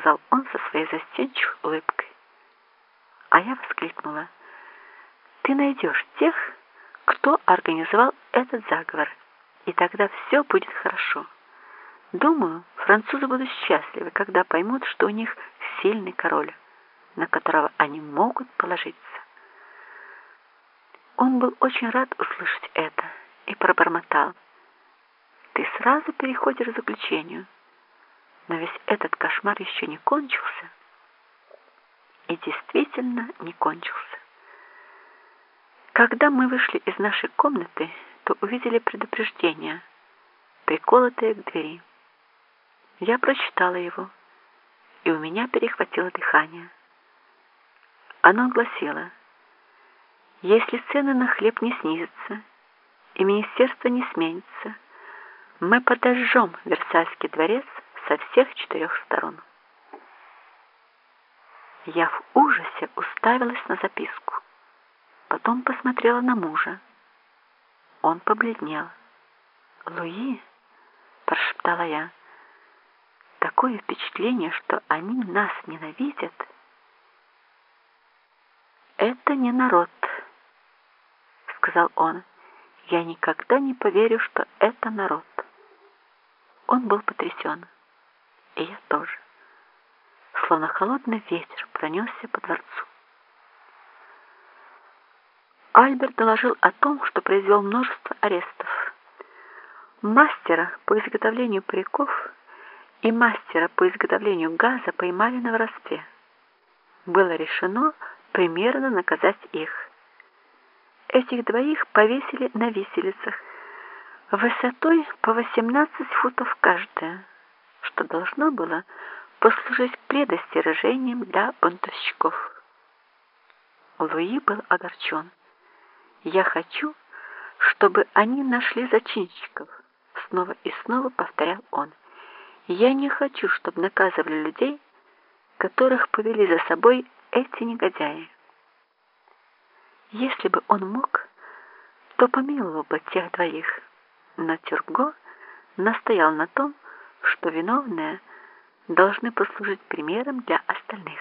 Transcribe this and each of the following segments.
сказал он со своей застенчивой улыбкой. А я воскликнула. «Ты найдешь тех, кто организовал этот заговор, и тогда все будет хорошо. Думаю, французы будут счастливы, когда поймут, что у них сильный король, на которого они могут положиться». Он был очень рад услышать это и пробормотал. «Ты сразу переходишь к заключению» но весь этот кошмар еще не кончился. И действительно не кончился. Когда мы вышли из нашей комнаты, то увидели предупреждение, приколотое к двери. Я прочитала его, и у меня перехватило дыхание. Оно гласило, если цены на хлеб не снизятся и министерство не сменится, мы подожжем Версальский дворец со всех четырех сторон. Я в ужасе уставилась на записку. Потом посмотрела на мужа. Он побледнел. «Луи», — прошептала я, — «такое впечатление, что они нас ненавидят». «Это не народ», — сказал он. «Я никогда не поверю, что это народ». Он был потрясен и я тоже. Словно холодный ветер пронесся по дворцу. Альберт доложил о том, что произвел множество арестов. Мастера по изготовлению париков и мастера по изготовлению газа поймали на воровстве. Было решено примерно наказать их. Этих двоих повесили на виселицах высотой по 18 футов каждая что должно было послужить предостережением для бунтовщиков. Луи был огорчен. «Я хочу, чтобы они нашли зачинщиков», — снова и снова повторял он. «Я не хочу, чтобы наказывали людей, которых повели за собой эти негодяи. Если бы он мог, то помиловал бы тех двоих, но Тюрго настоял на том, что виновные должны послужить примером для остальных.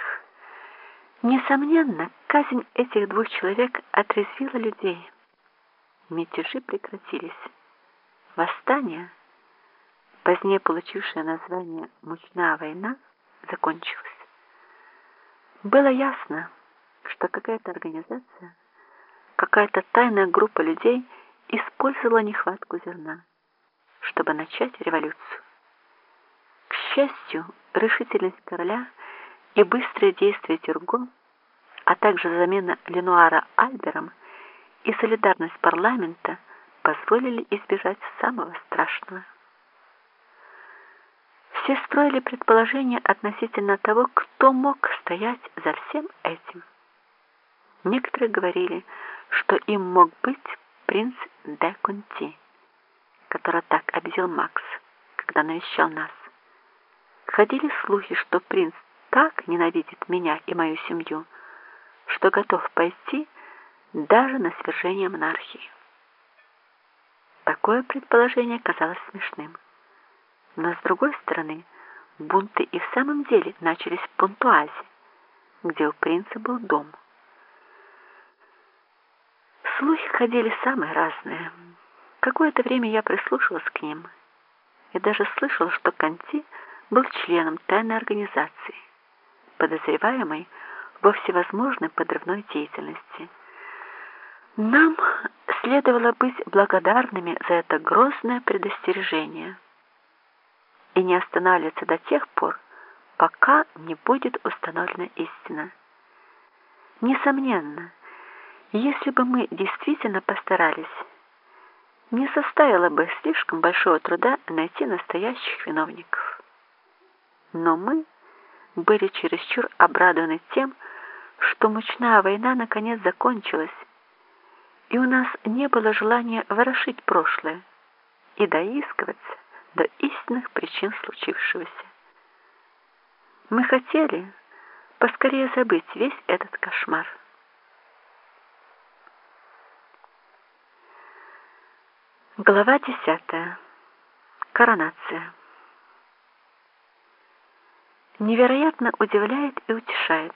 Несомненно, казнь этих двух человек отрезвила людей. Мятежи прекратились. Восстание, позднее получившее название «Мучная война», закончилось. Было ясно, что какая-то организация, какая-то тайная группа людей использовала нехватку зерна, чтобы начать революцию счастью, решительность короля и быстрые действия Тюрго, а также замена Ленуара Альбером и солидарность парламента позволили избежать самого страшного. Все строили предположения относительно того, кто мог стоять за всем этим. Некоторые говорили, что им мог быть принц де Конти, который так обидел Макс, когда навещал нас. Ходили слухи, что принц так ненавидит меня и мою семью, что готов пойти даже на свержение монархии. Такое предположение казалось смешным. Но, с другой стороны, бунты и в самом деле начались в Пунтуазе, где у принца был дом. Слухи ходили самые разные. Какое-то время я прислушалась к ним и даже слышала, что Канти – был членом тайной организации, подозреваемой во всевозможной подрывной деятельности. Нам следовало быть благодарными за это грозное предостережение и не останавливаться до тех пор, пока не будет установлена истина. Несомненно, если бы мы действительно постарались, не составило бы слишком большого труда найти настоящих виновников. Но мы были чересчур обрадованы тем, что мучная война наконец закончилась, и у нас не было желания ворошить прошлое и доискиваться до истинных причин случившегося. Мы хотели поскорее забыть весь этот кошмар. Глава десятая. Коронация. Невероятно удивляет и утешает.